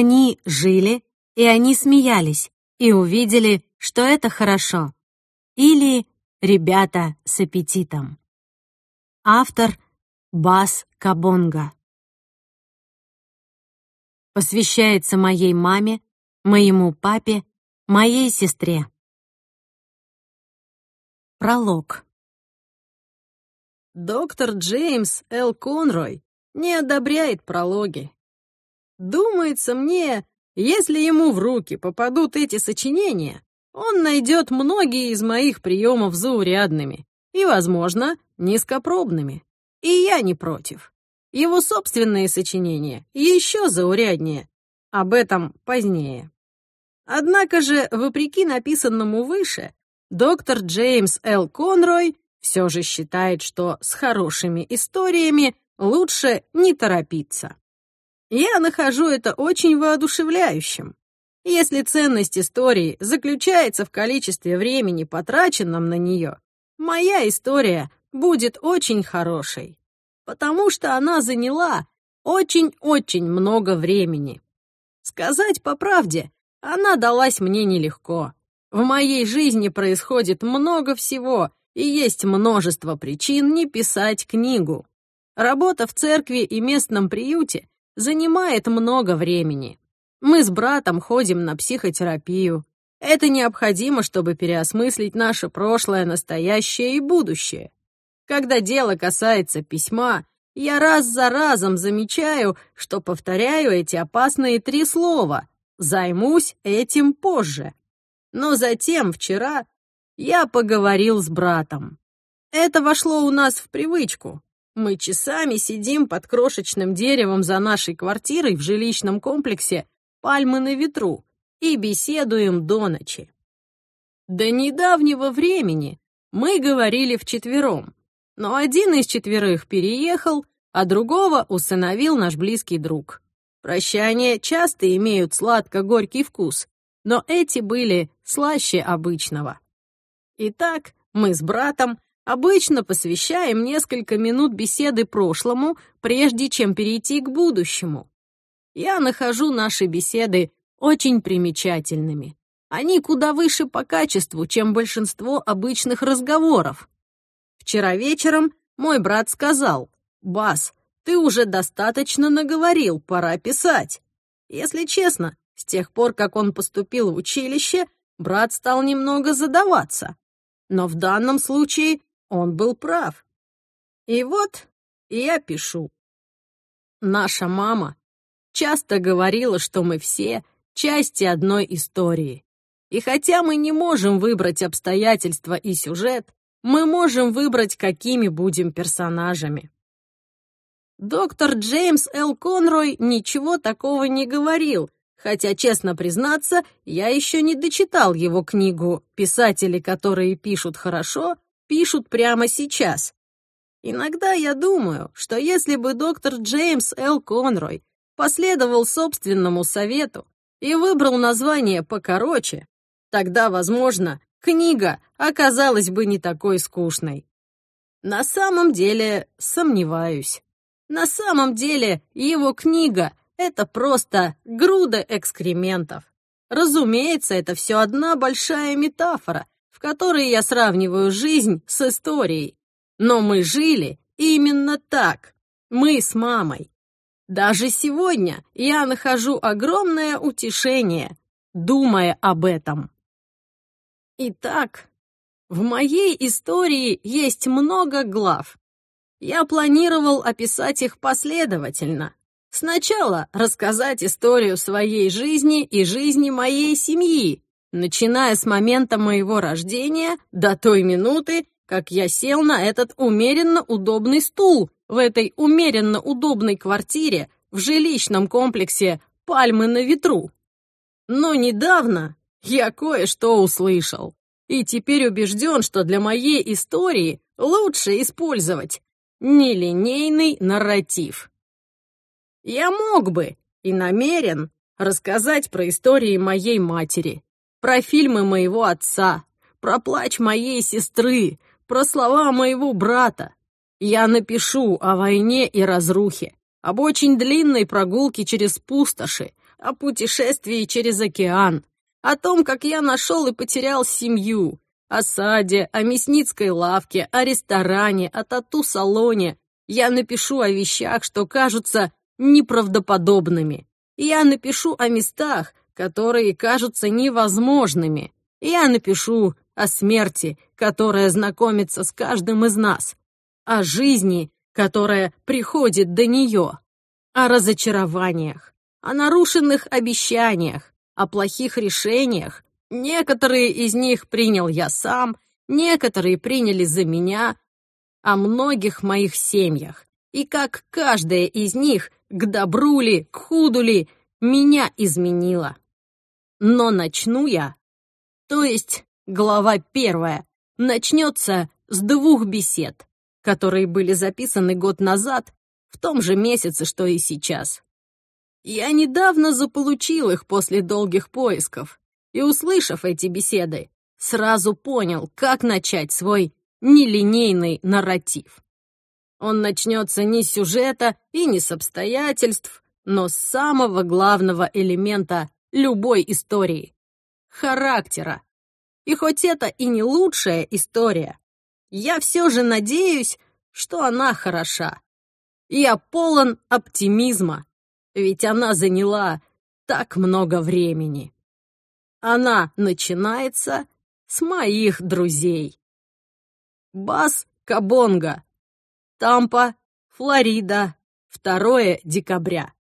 Они жили, и они смеялись, и увидели, что это хорошо. Или «Ребята с аппетитом». Автор Бас Кабонга. Посвящается моей маме, моему папе, моей сестре. Пролог. Доктор Джеймс Л. Конрой не одобряет прологи. Думается мне, если ему в руки попадут эти сочинения, он найдет многие из моих приемов заурядными и, возможно, низкопробными. И я не против. Его собственные сочинения еще зауряднее. Об этом позднее. Однако же, вопреки написанному выше, доктор Джеймс Л. Конрой все же считает, что с хорошими историями лучше не торопиться. Я нахожу это очень воодушевляющим. Если ценность истории заключается в количестве времени, потраченном на нее, моя история будет очень хорошей, потому что она заняла очень-очень много времени. Сказать по правде, она далась мне нелегко. В моей жизни происходит много всего, и есть множество причин не писать книгу. Работа в церкви и местном приюте занимает много времени. Мы с братом ходим на психотерапию. Это необходимо, чтобы переосмыслить наше прошлое, настоящее и будущее. Когда дело касается письма, я раз за разом замечаю, что повторяю эти опасные три слова «займусь этим позже». Но затем, вчера, я поговорил с братом. Это вошло у нас в привычку. Мы часами сидим под крошечным деревом за нашей квартирой в жилищном комплексе «Пальмы на ветру» и беседуем до ночи. До недавнего времени мы говорили вчетвером, но один из четверых переехал, а другого усыновил наш близкий друг. Прощания часто имеют сладко-горький вкус, но эти были слаще обычного. Итак, мы с братом обычно посвящаем несколько минут беседы прошлому, прежде чем перейти к будущему. Я нахожу наши беседы очень примечательными. Они куда выше по качеству, чем большинство обычных разговоров. Вчера вечером мой брат сказал, «Бас, ты уже достаточно наговорил, пора писать». Если честно, с тех пор, как он поступил в училище, брат стал немного задаваться. Но в данном случае он был прав. И вот я пишу. Наша мама часто говорила, что мы все части одной истории. И хотя мы не можем выбрать обстоятельства и сюжет, мы можем выбрать, какими будем персонажами. Доктор Джеймс Л. Конрой ничего такого не говорил, Хотя, честно признаться, я еще не дочитал его книгу «Писатели, которые пишут хорошо, пишут прямо сейчас». Иногда я думаю, что если бы доктор Джеймс Л. Конрой последовал собственному совету и выбрал название покороче, тогда, возможно, книга оказалась бы не такой скучной. На самом деле сомневаюсь. На самом деле его книга это просто груда экскрементов. Разумеется, это все одна большая метафора, в которой я сравниваю жизнь с историей. Но мы жили именно так. Мы с мамой. Даже сегодня я нахожу огромное утешение, думая об этом. Итак, в моей истории есть много глав. Я планировал описать их последовательно, Сначала рассказать историю своей жизни и жизни моей семьи, начиная с момента моего рождения до той минуты, как я сел на этот умеренно удобный стул в этой умеренно удобной квартире в жилищном комплексе «Пальмы на ветру». Но недавно я кое-что услышал, и теперь убежден, что для моей истории лучше использовать нелинейный нарратив. Я мог бы и намерен рассказать про истории моей матери, про фильмы моего отца, про плач моей сестры, про слова моего брата. Я напишу о войне и разрухе, об очень длинной прогулке через пустоши, о путешествии через океан, о том, как я нашел и потерял семью, о саде, о мясницкой лавке, о ресторане, о тату-салоне. Я напишу о вещах, что кажутся неправдоподобными. Я напишу о местах, которые кажутся невозможными. Я напишу о смерти, которая знакомится с каждым из нас, о жизни, которая приходит до нее, о разочарованиях, о нарушенных обещаниях, о плохих решениях. Некоторые из них принял я сам, некоторые приняли за меня, о многих моих семьях, и как каждая из них, к добру ли, к худу ли, меня изменила. Но начну я, то есть глава первая, начнется с двух бесед, которые были записаны год назад, в том же месяце, что и сейчас. Я недавно заполучил их после долгих поисков, и, услышав эти беседы, сразу понял, как начать свой нелинейный нарратив. Он начнется не с сюжета и не с обстоятельств, но с самого главного элемента любой истории — характера. И хоть это и не лучшая история, я все же надеюсь, что она хороша. Я полон оптимизма, ведь она заняла так много времени. Она начинается с моих друзей. Бас Кабонга. Тампа, Флорида. 2 декабря.